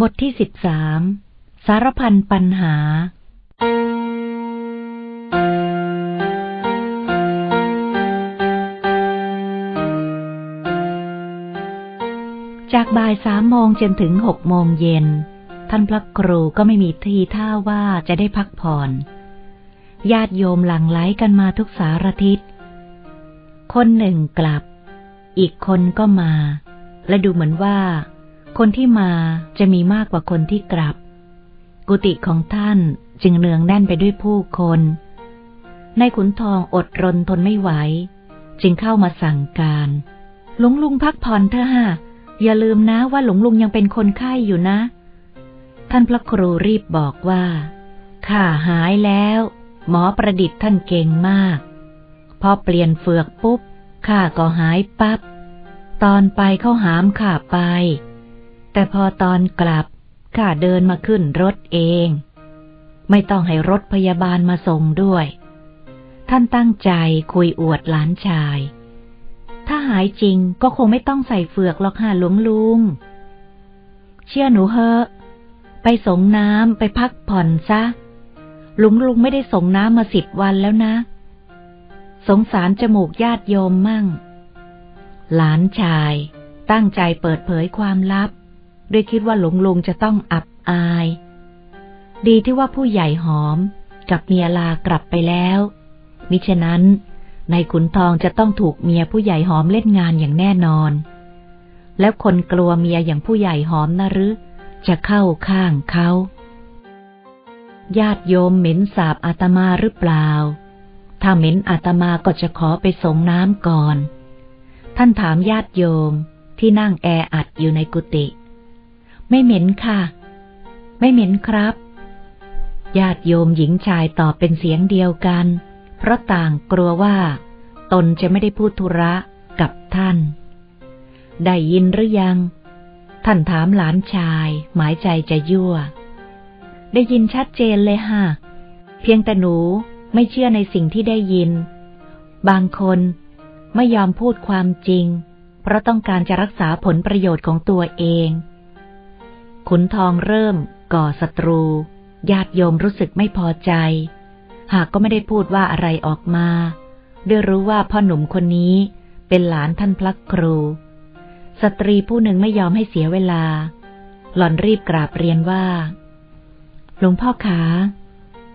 บทที่สิบสาม สารพันปัญหา จากบ่ายสามโมงจนถึงหกโมงเย็น ท่านพระครูก็ไม่มีทีท่าว่าจะได้พักผ่อน ญาติโยมหลั่งไหลกันมาทุกสารทิศ คนหนึ่งกลับ อีกคนก็มา และดูเหมือนว่า คนที่มาจะมีมากกว่าคนที่กลับ กุฏิของท่านจึงเนืองแน่นไปด้วยผู้คน ในขุนทองอดรนทนไม่ไหว จึงเข้ามาสั่งการหลวงลุงพักผ่อนเถอะฮะอย่าลืมนะว่าหลวงลุงยังเป็นคนไข้อยู่นะ ท่านพระครูรีบบอกว่าข้าหายแล้ว หมอประดิษฐ์ท่านเก่งมาก พอเปลี่ยนเฟือกปุ๊บข้าก็หายปับ๊บตอนไปเขาหามข้าไป แต่พอตอนกลับข้าเดินมาขึ้นรถเอง ไม่ต้องให้รถพยาบาลมาส่งด้วย ท่านตั้งใจคุยอวดหลานชาย ถ้าหายจริงก็คงไม่ต้องใส่เฟือกหรอกค่ะหลวงลุง เชื่อหนูเฮอะ ไปส่งน้ำไปพักผ่อนซะลุงลุงไม่ได้ส่งน้ำมาสิบวันแล้วนะ สงสารจมูกญาติโยมมั่ง หลานชายตั้งใจเปิดเผยความลับ ด้วยคิดว่าหลงลุงจะต้องอับอาย ดีที่ว่าผู้ใหญ่หอมกับเมียลากลับไปแล้ว มิฉะนั้นในขุนทองจะต้องถูกเมียผู้ใหญ่หอมเล่นงานอย่างแน่นอน แล้วคนกลัวเมียอย่างผู้ใหญ่หอมนะหรือ จะเข้าข้างเขาญาติโยมเหม็นสาบอาตมาหรือเปล่า ถ้าเหม็นอาตมาก็จะขอไปสงน้ำก่อน ท่านถามญาติโยมที่นั่งแออัดอยู่ในกุฏิ ไม่เหม็นค่ะ ไม่เหม็นครับ ญาติโยมหญิงชายตอบเป็นเสียงเดียวกัน เพราะต่างกลัวว่า ตนจะไม่ได้พูดธุระกับท่าน ได้ยินหรือยัง ท่านถามหลานชาย หมายใจจะยั่ว ได้ยินชัดเจนเลยฮะเพียงแต่หนูไม่เชื่อในสิ่งที่ได้ยิน บางคนไม่ยอมพูดความจริง เพราะต้องการจะรักษาผลประโยชน์ของตัวเอง ขุนทองเริ่ม ก่อศัตรู ญาติโยมรู้สึกไม่พอใจ หากก็ไม่ได้พูดว่าอะไรออกมาด้วยรู้ว่าพ่อหนุ่มคนนี้เป็นหลานท่านพระครู สตรีผู้หนึ่งไม่ยอมให้เสียเวลา หล่อนรีบกราบเรียนว่า หลวงพ่อขา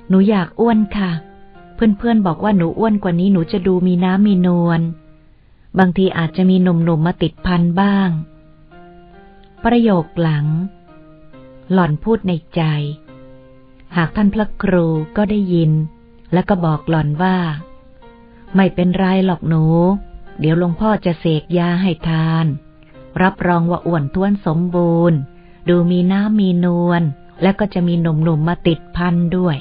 หนูอยากอ้วนค่ะ เพื่อนๆบอกว่าหนูอ้วนกว่านี้หนูจะดูมีน้ำมีนวล บางทีอาจจะมีหนุ่มๆมาติดพันบ้าง ประโยคหลัง หล่อนพูดในใจ หากท่านพระครูก็ได้ยิน แล้วก็บอกหล่อนว่า ไม่เป็นไรหรอกหนู เดี๋ยวหลวงพ่อจะเสกยาให้ทาน รับรองว่าอ้วนท้วนสมบูรณ์ ดูมีน้ำมีนวลและก็จะมีหนุ่มๆมมาติดพันด้วย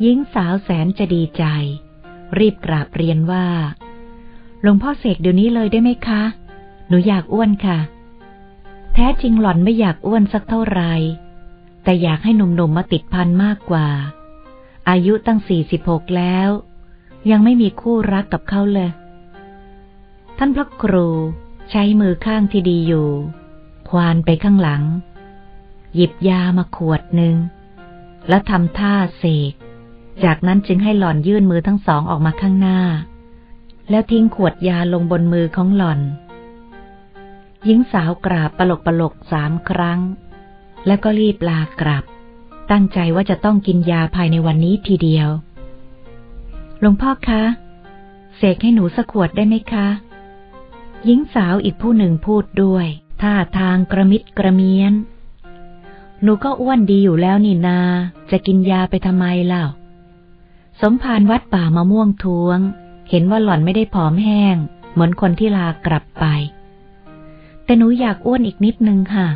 หญิงสาวแสนจะดีใจ รีบกราบเรียนว่าหลวงพ่อเสกเดี๋ยวนี้เลยได้ไหมคะ หนูอยากอ้วนค่ะ แท้จริงหล่อนไม่อยากอ้วนสักเท่าไรแต่อยากให้หนุ่มๆมมาติดพันมากกว่า อายุตั้งสี่สิบหกแล้ว ยังไม่มีคู่รักกับเขาเลย ท่านพระครูใช้มือข้างที่ดีอยู่ ควานไปข้างหลัง หยิบยามาขวดหนึ่ง แล้วทำท่าเสก จากนั้นจึงให้หล่อนยื่นมือทั้งสองออกมาข้างหน้า แล้วทิ้งขวดยาลงบนมือของหล่อน หญิงสาวกราบปลกปลกสามครั้ง แล้วก็รีบลากลับ ตั้งใจว่าจะต้องกินยาภายในวันนี้ทีเดียว หลวงพ่อคะ เสกให้หนูสักขวดได้ไหมคะ หญิงสาวอีกผู้หนึ่งพูดด้วย ท่าทางกระมิดกระเมียน หนูก็อ้วนดีอยู่แล้วนี่นา จะกินยาไปทำไมเล่า สมภารวัดป่ามะม่วงท้วง เห็นว่าหล่อนไม่ได้ผอมแห้ง เหมือนคนที่ลากลับไป แต่หนูอยากอ้วนอีกนิดนึงค่ะ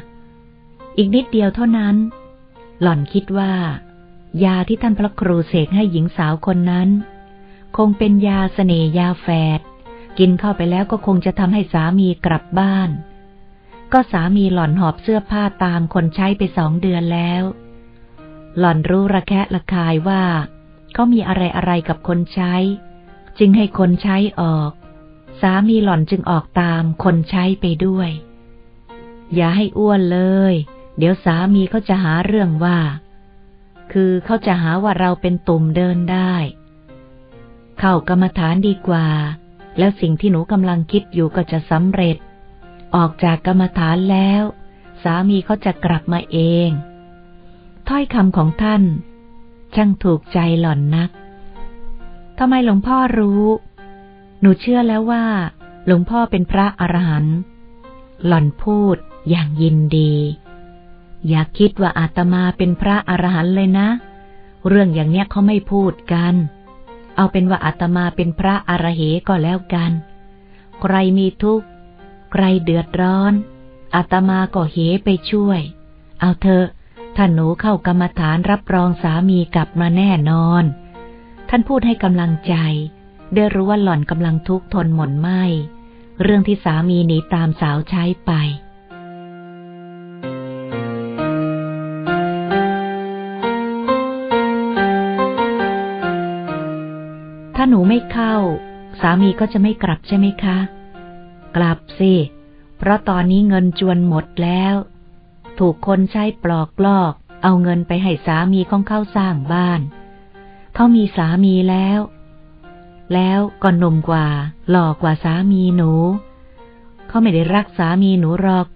อีกนิดเดียวเท่านั้น หล่อนคิดว่า ยาที่ท่านพระครูเสกให้หญิงสาวคนนั้น คงเป็นยาสเสน่ยาแฝด กินเข้าไปแล้วก็คงจะทำให้สามีกลับบ้าน ก็สามีหล่อนหอบเสื้อผ้าตามคนใช้ไปสองเดือนแล้ว หล่อนรู้ระแคะระคายว่าเขามีอะไรอะไรกับคนใช้ จึงให้คนใช้ออก สามีหล่อนจึงออกตามคนใช้ไปด้วย อย่าให้อ้วนเลย เดี๋ยวสามีเขาจะหาเรื่องว่า คือเขาจะหาว่าเราเป็นตุ่มเดินได้ เข้ากรรมฐานดีกว่า แล้วสิ่งที่หนูกำลังคิดอยู่ก็จะสำเร็จ ออกจากกรรมฐานแล้ว สามีเขาจะกลับมาเอง ถ้อยคำของท่าน ช่างถูกใจหล่อนนักทำไมหลวงพ่อรู้ หนูเชื่อแล้วว่า หลวงพ่อเป็นพระอรหันต์หล่อนพูดอย่างยินดี อย่าคิดว่าอาตมาเป็นพระอรหันต์เลยนะ เรื่องอย่างเนี้ยเขาไม่พูดกัน เอาเป็นว่าอาตมาเป็นพระอรเหก็แล้วกัน ใครมีทุกข์ ใครเดือดร้อน อาตมาก็เหไปช่วย เอาเถอะถ้านหนูเข้ากรรมฐานรับรองสามีกลับมาแน่นอน ท่านพูดให้กำลังใจ ได้รู้ว่าหล่อนกำลังทุกข์ทนหม่นไหมเรื่องที่สามีหนีตามสาวใช้ไปถ้าหนูไม่เข้า สามีก็จะไม่กลับใช่ไหมคะ กลับสิ เพราะตอนนี้เงินจวนหมดแล้ว ถูกคนใช้ปลอกลอก เอาเงินไปให้สามีของเขาสร้างบ้าน เขามีสามีแล้ว แล้วก็หนุ่มกว่า หล่อกว่าสามีหนู เขาไม่ได้รักสามีหนูหรอก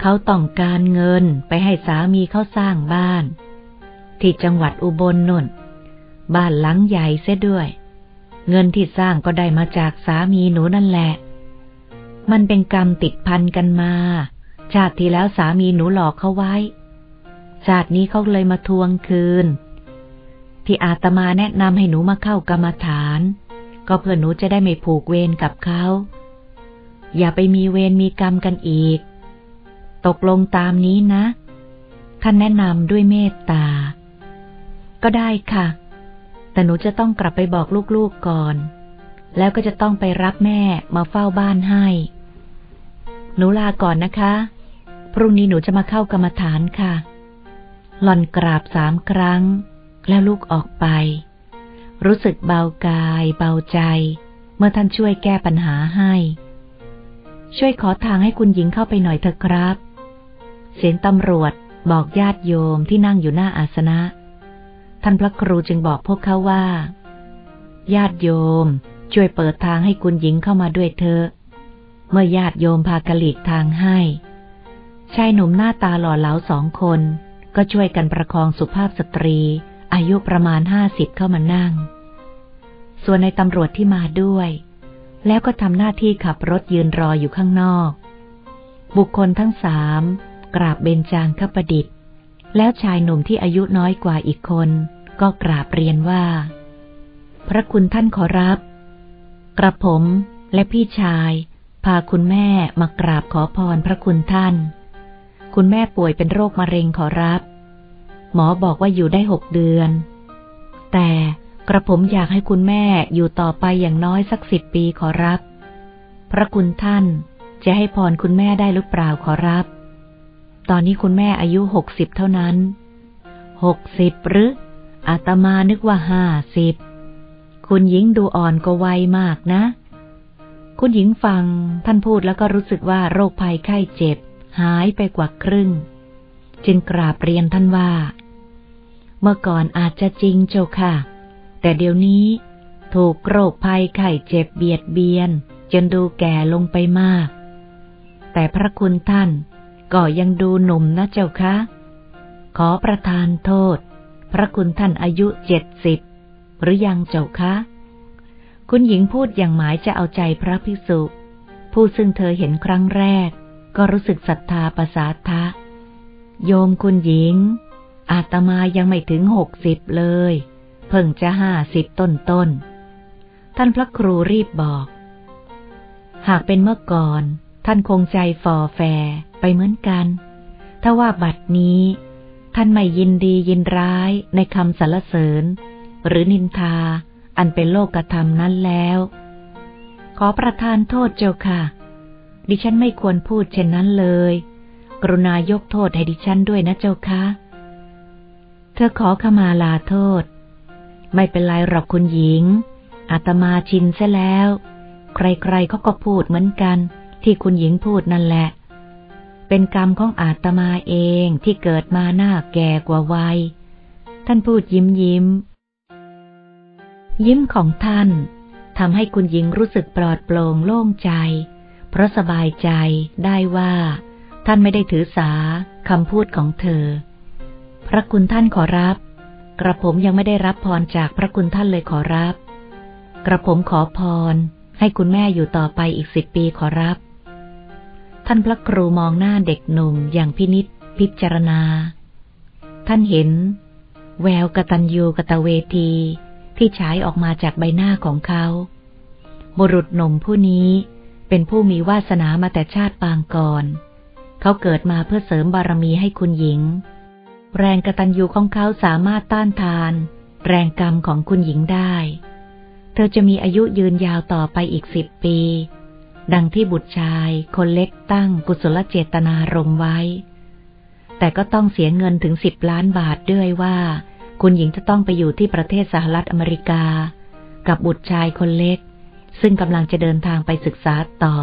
เขาต้องการเงินไปให้สามีเขาสร้างบ้าน ที่จังหวัดอุบลนนบ้านหลังใหญ่เสียด้วย เงินที่สร้างก็ได้มาจากสามีหนูนั่นแหละ มันเป็นกรรมติดพันกันมา ชาติที่แล้วสามีหนูหลอกเขาไว้ ชาตินี้เขาเลยมาทวงคืน ที่อาตมาแนะนำให้หนูมาเข้ากรรมฐาน ก็เพื่อหนูจะได้ไม่ผูกเวรกับเขา อย่าไปมีเวรมีกรรมกันอีก ตกลงตามนี้นะท่านแนะนำด้วยเมตตา ก็ได้ค่ะ แต่หนูจะต้องกลับไปบอกลูกๆก่อน แล้วก็จะต้องไปรับแม่มาเฝ้าบ้านให้ หนูลาก่อนนะคะ พรุ่งนี้หนูจะมาเข้ากรรมฐานค่ะ หล่อนกราบสามครั้ง แล้วลูกออกไป รู้สึกเบากาย เบาใจ เมื่อท่านช่วยแก้ปัญหาให้ ช่วยขอทางให้คุณหญิงเข้าไปหน่อยเถอะครับ เสียงตำรวจบอกญาติโยมที่นั่งอยู่หน้าอาสนะ ท่านพระครูจึงบอกพวกเขาว่า ญาติโยม ช่วยเปิดทางให้คุณหญิงเข้ามาด้วยเถอะ เมื่อญาติโยมพากะลีกทางให้ ชายหนุ่มหน้าตาหล่อเหลาสองคน ก็ช่วยกันประคองสุภาพสตรี อายุประมาณห้าสิบเข้ามานั่ง ส่วนในตำรวจที่มาด้วย แล้วก็ทำหน้าที่ขับรถยืนรออยู่ข้างนอก บุคคลทั้งสามกราบเบญจางคประดิษฐ์ แล้วชายหนุ่มที่อายุน้อยกว่าอีกคน ก็กราบเรียนว่า พระคุณท่านขอรับ กระผมและพี่ชาย พาคุณแม่มากราบขอพรพระคุณท่าน คุณแม่ป่วยเป็นโรคมะเร็งขอรับ หมอบอกว่าอยู่ได้หกเดือน แต่กระผมอยากให้คุณแม่อยู่ต่อไปอย่างน้อยสักสิบปีขอรับ พระคุณท่านจะให้พรคุณแม่ได้หรือเปล่าขอรับ ตอนนี้คุณแม่อายุหกสิบเท่านั้น หกสิบหรือ อาตมานึกว่าห้าสิบ คุณหญิงดูอ่อนก็วัยมากนะ คุณหญิงฟังท่านพูดแล้วก็รู้สึกว่าโรคภัยไข้เจ็บ หายไปกว่าครึ่ง จึงกราบเรียนท่านว่า เมื่อก่อนอาจจะจริงเจ้าค่ะ แต่เดี๋ยวนี้ ถูกโรคภัยไข้เจ็บเบียดเบียน จนดูแก่ลงไปมาก แต่พระคุณท่านก็ยังดูหนุ่มนะเจ้าคะ ขอประทานโทษ พระคุณท่านอายุเจ็ดสิบหรือยังเจ้าคะ คุณหญิงพูดอย่างหมายจะเอาใจพระภิกษุ ผู้ซึ่งเธอเห็นครั้งแรก ก็รู้สึกศรัทธาประสาทะ โยมคุณหญิง อาตมายังไม่ถึงหกสิบเลย เพิ่งจะห้าสิบต้นต้น ท่านพระครูรีบบอก หากเป็นเมื่อก่อน ท่านคงใจฟอแฟไปเหมือนกัน ถ้าว่าบัดนี้ ท่านไม่ยินดียินร้ายในคำสรรเสริญ หรือนินทาอันเป็นโลกธรรมนั้นแล้ว ขอประทานโทษเจ้าค่ะ ดิฉันไม่ควรพูดเช่นนั้นเลย กรุณายกโทษให้ดิฉันด้วยนะเจ้าค่ะ เธอขอขมาลาโทษ ไม่เป็นไรหรอกคุณหญิง อาตมาชินซะแล้ว ใครๆเขาก็พูดเหมือนกัน ที่คุณหญิงพูดนั่นแหละ เป็นกรรมของอาตมาเองที่เกิดมาหน้าแก่กว่าวัย ท่านพูดยิ้มยิ้ม ยิ้มของท่านทำให้คุณหญิงรู้สึกปลอดโปร่งโล่งใจ เพราะสบายใจได้ว่า ท่านไม่ได้ถือสาคำพูดของเธอ พระคุณท่านขอรับ กระผมยังไม่ได้รับพรจากพระคุณท่านเลยขอรับ กระผมขอพร ให้คุณแม่อยู่ต่อไปอีกสิบปีขอรับ ท่านพระครูมองหน้าเด็กหนุ่มอย่างพินิษพิจารณา ท่านเห็น แววกตัญญูกตเวทีที่ฉายออกมาจากใบหน้าของเขา บุรุษหนุ่มผู้นี้เป็นผู้มีวาสนามาแต่ชาติปางก่อน เขาเกิดมาเพื่อเสริมบารมีให้คุณหญิง แรงกระตันยูของเขาสามารถต้านทาน แรงกรรมของคุณหญิงได้ เธอจะมีอายุยืนยาวต่อไปอีกสิบปี ดังที่บุตรชายคนเล็กตั้งกุศลเจตนารมไว้ แต่ก็ต้องเสียเงินถึงสิบล้านบาทด้วยว่า คุณหญิงจะต้องไปอยู่ที่ประเทศสหรัฐอเมริกา กับบุตรชายคนเล็ก ซึ่งกำลังจะเดินทางไปศึกษาต่อ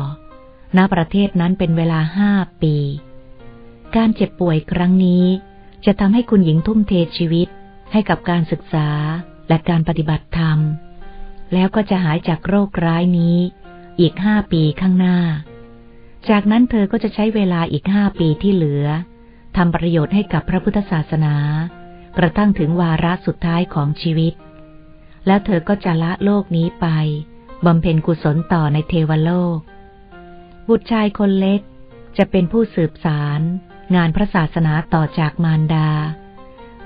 ณประเทศนั้นเป็นเวลาห้าปี การเจ็บป่วยครั้งนี้ จะทำให้คุณหญิงทุ่มเทชีวิตให้กับการศึกษาและการปฏิบัติธรรม แล้วก็จะหายจากโรคร้ายนี้ อีกห้าปีข้างหน้า จากนั้นเธอก็จะใช้เวลาอีกห้าปีที่เหลือทำประโยชน์ให้กับพระพุทธศาสนา กระทั่งถึงวาระสุดท้ายของชีวิต แล้วเธอก็จะละโลกนี้ไปบำเพ็ญกุศลต่อในเทวโลก บุตรชายคนเล็กจะเป็นผู้สืบสาร งานพระศาสนาต่อจากมารดา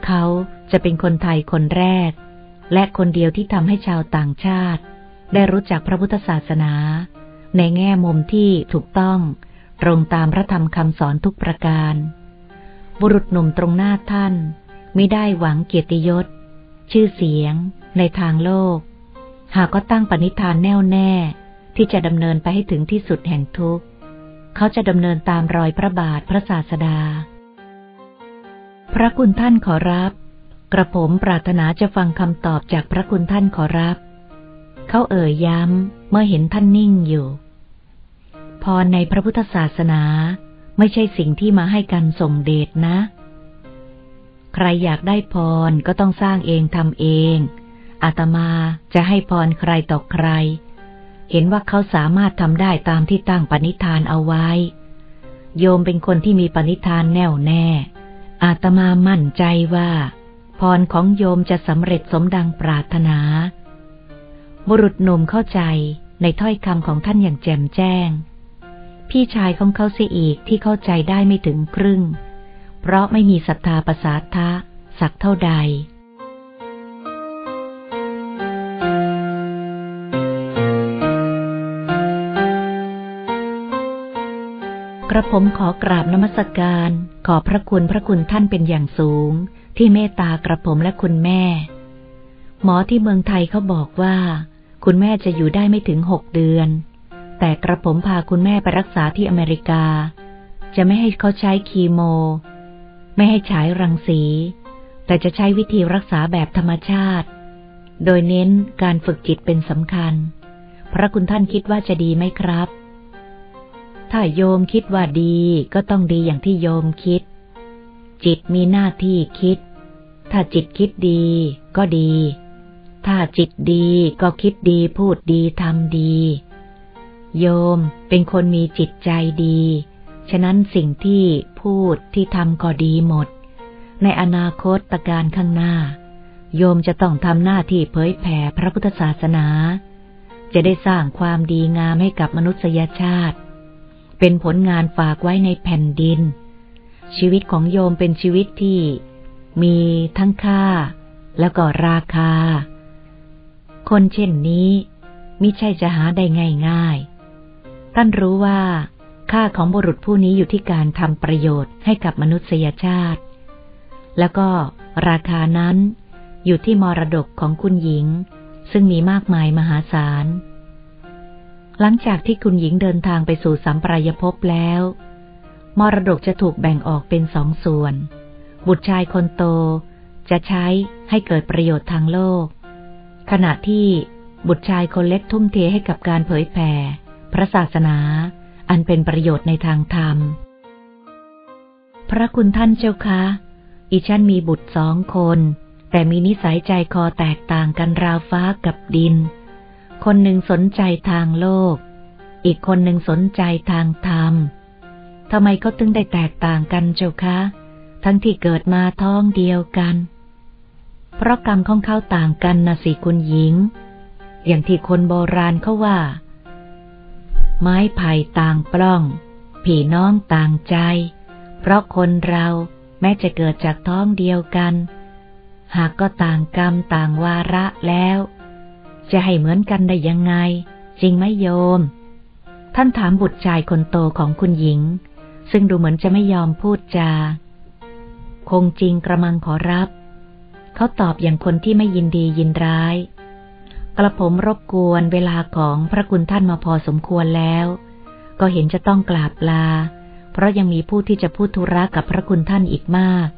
เขาจะเป็นคนไทยคนแรก และคนเดียวที่ทำให้ชาวต่างชาติ ได้รู้จักพระพุทธศาสนา ในแง่มุมที่ถูกต้องตรงตามพระธรรมคำสอนทุกประการ บุรุษหนุ่มตรงหน้าท่านไม่ได้หวังเกียรติยศ ชื่อเสียง ในทางโลก หากก็ตั้งปณิธานแน่วแน่ที่จะดำเนินไปให้ถึงที่สุดแห่งทุกข์ เขาจะดำเนินตามรอยพระบาทพระศาสดา พระคุณท่านขอรับ กระผมปรารถนาจะฟังคำตอบจากพระคุณท่านขอรับ เขาเอ่ยย้ำเมื่อเห็นท่านนิ่งอยู่ พรในพระพุทธศาสนาไม่ใช่สิ่งที่มาให้กันส่งเดชนะ ใครอยากได้พรก็ต้องสร้างเองทำเองอาตมาจะให้พรใครต่อใคร เห็นว่าเขาสามารถทำได้ตามที่ตั้งปณิธานเอาไว้ โยมเป็นคนที่มีปณิธานแน่วแน่ อาตมามั่นใจว่า พรของโยมจะสำเร็จสมดังปรารถนา บุรุษหนุ่มเข้าใจในถ้อยคำของท่านอย่างแจ่มแจ้ง พี่ชายของเขาเสียอีกที่เข้าใจได้ไม่ถึงครึ่ง เพราะไม่มีศรัทธาประสาทะสักเท่าใด กระผมขอกราบนมัสการ ขอพระคุณพระคุณท่านเป็นอย่างสูง ที่เมตตากระผมและคุณแม่ หมอที่เมืองไทยเขาบอกว่า คุณแม่จะอยู่ได้ไม่ถึงหกเดือน แต่กระผมพาคุณแม่ไปรักษาที่อเมริกา จะไม่ให้เขาใช้คีโม ไม่ให้ฉายรังสี แต่จะใช้วิธีรักษาแบบธรรมชาติ โดยเน้นการฝึกจิตเป็นสำคัญ พระคุณท่านคิดว่าจะดีไหมครับ ถ้าโยมคิดว่าดีก็ต้องดีอย่างที่โยมคิด จิตมีหน้าที่คิด ถ้าจิตคิดดีก็ดี ถ้าจิตดีก็คิดดีพูดดีทำดี โยมเป็นคนมีจิตใจดี ฉะนั้นสิ่งที่พูดที่ทำก็ดีหมด ในอนาคตตการข้างหน้า โยมจะต้องทำหน้าที่เผยแผ่พระพุทธศาสนา จะได้สร้างความดีงามให้กับมนุษยชาติ เป็นผลงานฝากไว้ในแผ่นดิน ชีวิตของโยมเป็นชีวิตที่มีทั้งค่าแล้วก็ราคา คนเช่นนี้มิใช่จะหาได้ง่ายๆ ท่านรู้ว่าค่าของบุรุษผู้นี้อยู่ที่การทำประโยชน์ให้กับมนุษยชาติ แล้วก็ราคานั้นอยู่ที่มรดกของคุณหญิง ซึ่งมีมากมายมหาศาล หลังจากที่คุณหญิงเดินทางไปสู่สัมปรายภพแล้ว มรดกจะถูกแบ่งออกเป็นสองส่วน บุตรชายคนโตจะใช้ให้เกิดประโยชน์ทางโลก ขณะที่บุตรชายคนเล็กทุ่มเทให้กับการเผยแผ่ พระศาสนา อันเป็นประโยชน์ในทางธรรม พระคุณท่านเจ้าคะ อีฉันมีบุตรสองคน แต่มีนิสัยใจคอแตกต่างกันราวฟ้ากับดิน คนหนึ่งสนใจทางโลก อีกคนหนึ่งสนใจทางธรรมทำไมเขาตึงได้แตกต่างกันเจ้าคะ ทั้งที่เกิดมาท้องเดียวกัน เพราะกรรมของเขาต่างกันนะสิคุณหญิง อย่างที่คนโบราณเขาว่า ไม้ไผ่ต่างปล้อง ผีน้องต่างใจ เพราะคนเราแม้จะเกิดจากท้องเดียวกัน หากก็ต่างกรรมต่างวาระแล้ว จะให้เหมือนกันได้ยังไง จริงไหมโยม ท่านถามบุตรชายคนโตของคุณหญิง ซึ่งดูเหมือนจะไม่ยอมพูดจา คงจริงกระมังขอรับ เขาตอบอย่างคนที่ไม่ยินดียินร้าย กระผมรบกวนเวลาของพระคุณท่านมาพอสมควรแล้ว ก็เห็นจะต้องกราบลา เพราะยังมีผู้ที่จะพูดธุระกับพระคุณท่านอีกมาก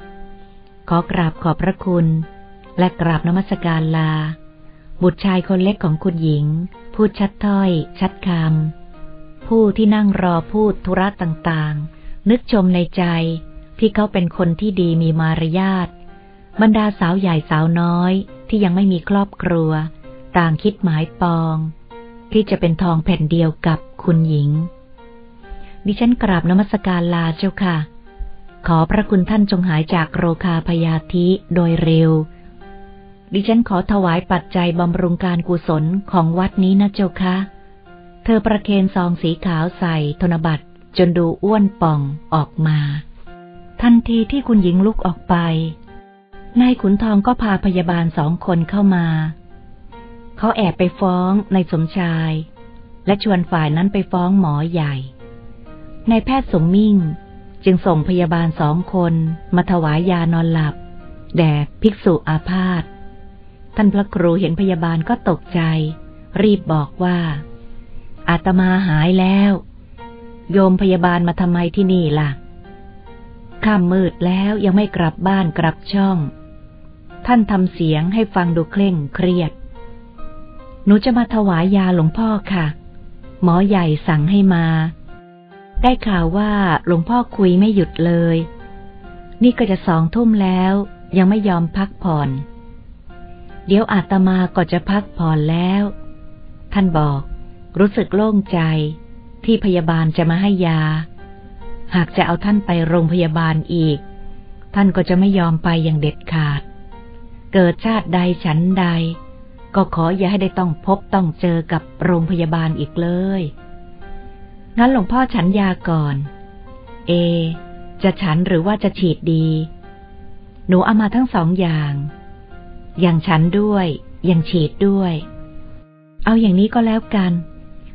ขอกราบขอบพระคุณ และกราบนมัสการลา บุตรชายคนเล็กของคุณหญิง พูดชัดถ้อย ชัดคำผู้ที่นั่งรอพูดธุระต่างๆ นึกชมในใจที่เขาเป็นคนที่ดีมีมารยาทบรรดาสาวใหญ่สาวน้อยที่ยังไม่มีครอบครัว ต่างคิดหมายปอง ที่จะเป็นทองแผ่นเดียวกับคุณหญิง ดิฉันกราบนมัสการลาเจ้าค่ะ ขอพระคุณท่านจงหายจากโรคาพยาธิโดยเร็ว ดิฉันขอถวายปัจจัยบำรุงการกุศลของวัดนี้นะเจ้าคะ เธอประเคนซองสีขาวใส่ธนบัตรจนดูอ้วนป่องออกมา ทันทีที่คุณหญิงลุกออกไป นายขุนทองก็พาพยาบาลสองคนเข้ามา เขาแอบไปฟ้องนายสมชาย และชวนฝ่ายนั้นไปฟ้องหมอใหญ่นายแพทย์สมมิ่ง จึงส่งพยาบาลสองคนมาถวายยานอนหลับ แด่ภิกษุอาพาธ ท่านพระครูเห็นพยาบาลก็ตกใจ รีบบอกว่า อาตมาหายแล้ว โยมพยาบาลมาทำไมที่นี่ล่ะค่ำมืดแล้วยังไม่กลับบ้านกลับช่อง ท่านทำเสียงให้ฟังดูเคร่งเครียด หนูจะมาถวายยาหลวงพ่อค่ะ หมอใหญ่สั่งให้มา ได้ข่าวว่าหลวงพ่อคุยไม่หยุดเลย นี่ก็จะสองทุ่มแล้ว ยังไม่ยอมพักผ่อน เดี๋ยวอาตมาก็จะพักผ่อนแล้ว ท่านบอก รู้สึกโล่งใจ ที่พยาบาลจะมาให้ยา หากจะเอาท่านไปโรงพยาบาลอีก ท่านก็จะไม่ยอมไปอย่างเด็ดขาด เกิดชาติใดฉันใด ก็ขออย่าให้ได้ต้องพบต้องเจอกับโรงพยาบาลอีกเลย งั้นหลวงพ่อฉันยาก่อน เอ จะฉันหรือว่าจะฉีดดี หนูเอามาทั้งสองอย่าง อย่างฉันด้วย อย่างฉีดด้วย เอาอย่างนี้ก็แล้วกัน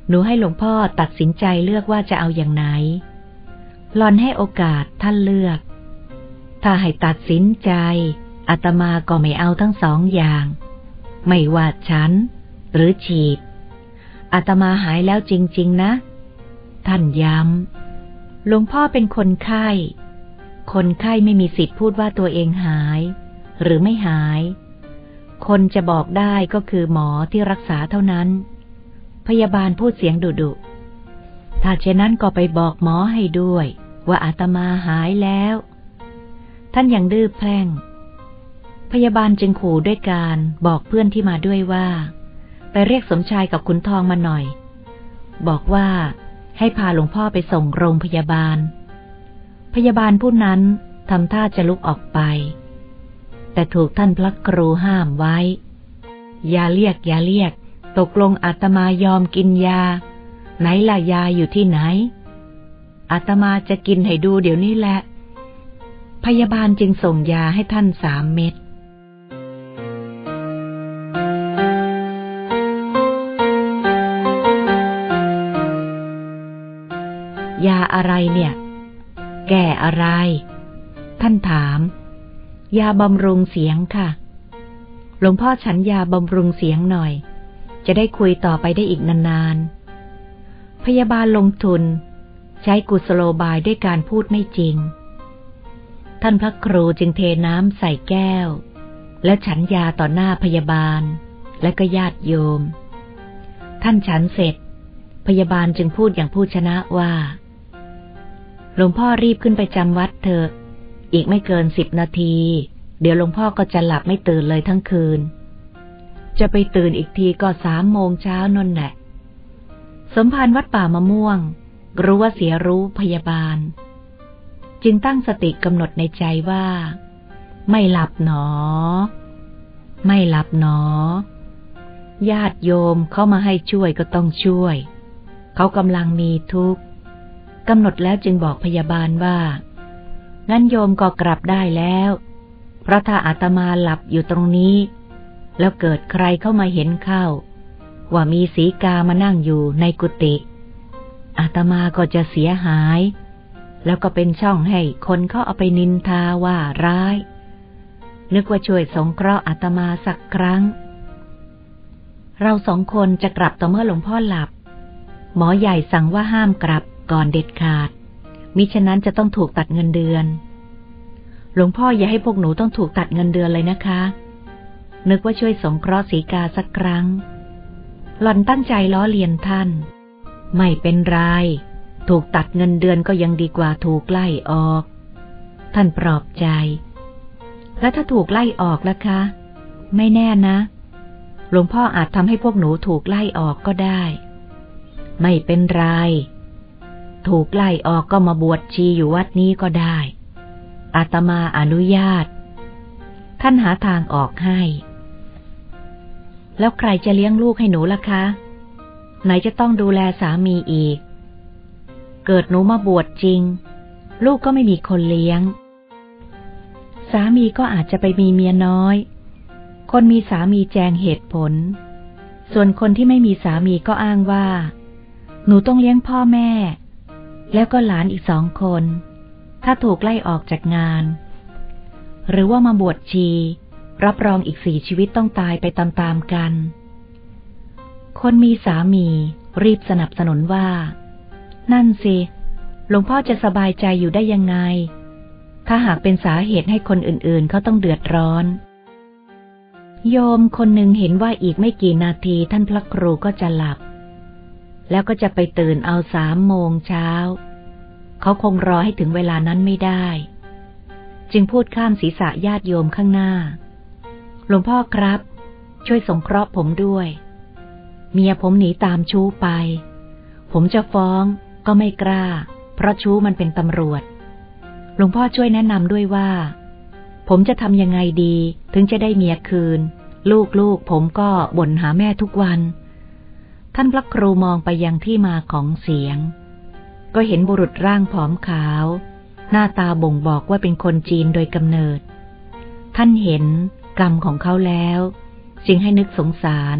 หนูให้หลวงพ่อตัดสินใจเลือกว่าจะเอาอย่างไหนหลอนให้โอกาสท่านเลือก ถ้าให้ตัดสินใจอาตมาก็ไม่เอาทั้งสองอย่าง ไม่ว่าฉัน หรือฉีดอาตมาหายแล้วจริง ๆ นะ ท่านย้ำหลวงพ่อเป็นคนไข้ คนไข้ไม่มีสิทธิ์พูดว่าตัวเองหาย หรือไม่หาย คนจะบอกได้ก็คือหมอที่รักษาเท่านั้น พยาบาลพูดเสียงดุดุถ้าเช่นนั้นก็ไปบอกหมอให้ด้วย ว่าอาตมาหายแล้ว ท่านยังดื้อแพร่ง พยาบาลจึงขู่ด้วยการบอกเพื่อนที่มาด้วยว่า ไปเรียกสมชายกับขุนทองมาหน่อย บอกว่าให้พาหลวงพ่อไปส่งโรงพยาบาล พยาบาลผู้นั้นทำท่าจะลุกออกไป แต่ถูกท่านพระครูห้ามไว้ อย่าเรียกอย่าเรียก ตกลงอาตมายอมกินยา ไหนล่ะยาอยู่ที่ไหน อาตมาจะกินให้ดูเดี๋ยวนี้แหละ พยาบาลจึงส่งยาให้ท่านสามเม็ดยาอะไรเนี่ย แก่อะไร ท่านถาม ยาบำรุงเสียงค่ะ หลวงพ่อฉันยาบำรุงเสียงหน่อย จะได้คุยต่อไปได้อีกนานๆ พยาบาลลงทุน ใช้กุศโลบายด้วยการพูดไม่จริง ท่านพระครูจึงเทน้ำใส่แก้ว และฉันยาต่อหน้าพยาบาล และก็ญาติโยม ท่านฉันเสร็จ พยาบาลจึงพูดอย่างผู้ชนะว่า หลวงพ่อรีบขึ้นไปจำวัดเถอะ อีกไม่เกินสิบนาที เดี๋ยวหลวงพ่อก็จะหลับไม่ตื่นเลยทั้งคืน จะไปตื่นอีกทีก็สามโมงเช้านนแหละ สมภารวัดป่ามะม่วง รู้ว่าเสียรู้พยาบาล จึงตั้งสติกำหนดในใจว่า ไม่หลับหนอ ไม่หลับหนอ ญาติโยมเข้ามาให้ช่วยก็ต้องช่วย เขากำลังมีทุกข์กำหนดแล้วจึงบอกพยาบาลว่า งั้นโยมก็กลับได้แล้ว เพราะถ้าอาตมาหลับอยู่ตรงนี้ แล้วเกิดใครเข้ามาเห็นเข้า ว่ามีสีกามานั่งอยู่ในกุฏิอาตมาก็จะเสียหาย แล้วก็เป็นช่องให้คนเขาเอาไปนินทาว่าร้าย นึกว่าช่วยสงเคราะห์อาตมาสักครั้ง เราสองคนจะกลับต่อเมื่อหลวงพ่อหลับ หมอใหญ่สั่งว่าห้ามกลับก่อนเด็ดขาด มิฉะนั้นจะต้องถูกตัดเงินเดือน หลวงพ่ออย่าให้พวกหนูต้องถูกตัดเงินเดือนเลยนะคะ นึกว่าช่วยสงเคราะห์สีกาสักครั้ง หล่อนตั้งใจล้อเลียนท่าน ไม่เป็นไร ถูกตัดเงินเดือนก็ยังดีกว่าถูกไล่ออก ท่านปลอบใจ แล้วถ้าถูกไล่ออกล่ะคะ ไม่แน่นะ หลวงพ่ออาจทำให้พวกหนูถูกไล่ออกก็ได้ ไม่เป็นไร ถูกไล่ออกก็มาบวชชีอยู่วัดนี้ก็ได้ อาตมาอนุญาต ท่านหาทางออกให้ แล้วใครจะเลี้ยงลูกให้หนูล่ะคะ ไหนจะต้องดูแลสามีอีก เกิดหนูมาบวชจริง ลูกก็ไม่มีคนเลี้ยง สามีก็อาจจะไปมีเมียน้อย คนมีสามีแจงเหตุผล ส่วนคนที่ไม่มีสามีก็อ้างว่าหนูต้องเลี้ยงพ่อแม่ แล้วก็หลานอีกสองคน ถ้าถูกไล่ออกจากงาน หรือว่ามาบวชชี รับรองอีกสี่ชีวิตต้องตายไปตามๆกัน คนมีสามีรีบสนับสนุนว่า นั่นสิหลวงพ่อจะสบายใจอยู่ได้ยังไง ถ้าหากเป็นสาเหตุให้คนอื่นๆ เขาต้องเดือดร้อน โยมคนหนึ่งเห็นว่าอีกไม่กี่นาทีท่านพระครูก็จะหลับ แล้วก็จะไปตื่นเอาสามโมงเช้า เขาคงรอให้ถึงเวลานั้นไม่ได้ จึงพูดข้ามศีรษะญาติโยมข้างหน้า หลวงพ่อครับ ช่วยสงเคราะห์ผมด้วย เมียผมหนีตามชู้ไป ผมจะฟ้องก็ไม่กล้า เพราะชู้มันเป็นตำรวจ หลวงพ่อช่วยแนะนำด้วยว่า ผมจะทำยังไงดี ถึงจะได้เมียคืน ลูกๆผมก็บ่นหาแม่ทุกวัน ท่านพระครูมองไปยังที่มาของเสียง ก็เห็นบุรุษร่างผอมขาว หน้าตาบ่งบอกว่าเป็นคนจีนโดยกำเนิด ท่านเห็นกรรมของเขาแล้ว จึงให้นึกสงสาร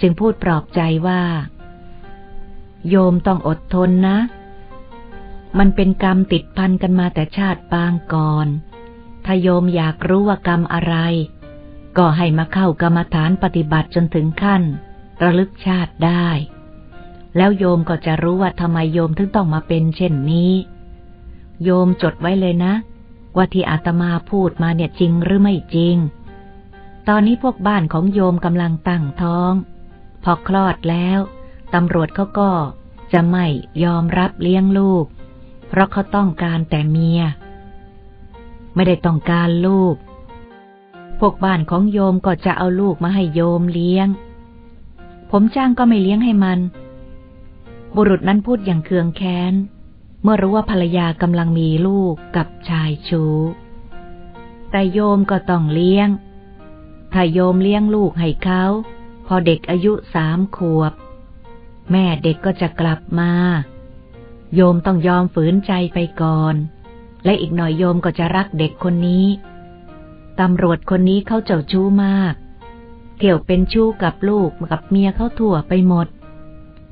จึงพูดปลอบใจว่า โยมต้องอดทนนะ มันเป็นกรรมติดพันกันมาแต่ชาติปางก่อนถ้าโยมอยากรู้ว่ากรรมอะไร ก็ให้มาเข้ากรรมฐานปฏิบัติจนถึงขั้น ระลึกชาติได้ แล้วโยมก็จะรู้ว่าทำไมโยมถึงต้องมาเป็นเช่นนี้ โยมจดไว้เลยนะ ว่าที่อาตมาพูดมาเนี่ยจริงหรือไม่จริง ตอนนี้พวกบ้านของโยมกำลังตั้งท้อง พอคลอดแล้วตำรวจเขาก็จะไม่ยอมรับเลี้ยงลูก เพราะเขาต้องการแต่เมีย ไม่ได้ต้องการลูก พวกบ้านของโยมก็จะเอาลูกมาให้โยมเลี้ยง ผมจ้างก็ไม่เลี้ยงให้มัน บุรุษนั้นพูดอย่างเคืองแค้น เมื่อรู้ว่าภรรยากำลังมีลูกกับชายชู้ แต่โยมก็ต้องเลี้ยง ถ้าโยมเลี้ยงลูกให้เขา พอเด็กอายุสามขวบ แม่เด็กก็จะกลับมา โยมต้องยอมฝืนใจไปก่อน และอีกหน่อยโยมก็จะรักเด็กคนนี้ตำรวจคนนี้เขาเจ้าชู้มาก เที่ยวเป็นชู้กับลูกกับเมียเขาทั่วไปหมด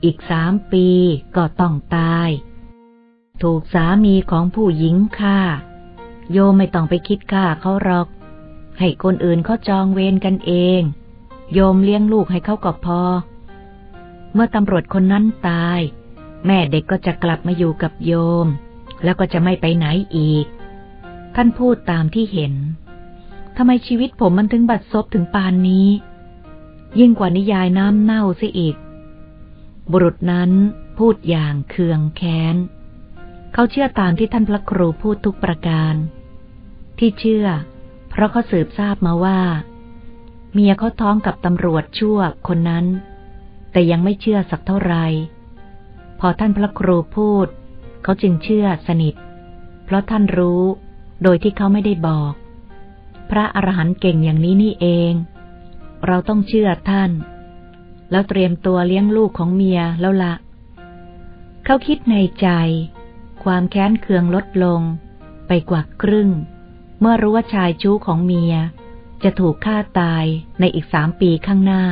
อีกสามปีก็ต้องตาย ถูกสามีของผู้หญิงฆ่า โยมไม่ต้องไปคิดฆ่าเขาหรอก ให้คนอื่นเขาจองเวรกันเอง โยมเลี้ยงลูกให้เขาก็พอ เมื่อตำรวจคนนั้นตาย แม่เด็กก็จะกลับมาอยู่กับโยม แล้วก็จะไม่ไปไหนอีก ท่านพูดตามที่เห็นทำไมชีวิตผมมันถึงบัดซบถึงปานนี้ ยิ่งกว่านิยายน้ำเน่าเสียอีก บุรุษนั้นพูดอย่างเคืองแค้น เขาเชื่อตามที่ท่านพระครูพูดทุกประการ ที่เชื่อ เพราะเขาสืบทราบมาว่า เมียเขาท้องกับตำรวจชั่วคนนั้น แต่ยังไม่เชื่อสักเท่าไหร่พอท่านพระครูพูด เขาจึงเชื่อสนิท เพราะท่านรู้โดยที่เขาไม่ได้บอก พระอรหันต์เก่งอย่างนี้นี่เอง เราต้องเชื่อท่าน แล้วเตรียมตัวเลี้ยงลูกของเมียแล้วละ เขาคิดในใจ ความแค้นเคืองลดลง ไปกว่าครึ่ง เมื่อรู้ว่าชายชู้ของเมีย จะถูกฆ่าตายในอีกสามปีข้างหน้า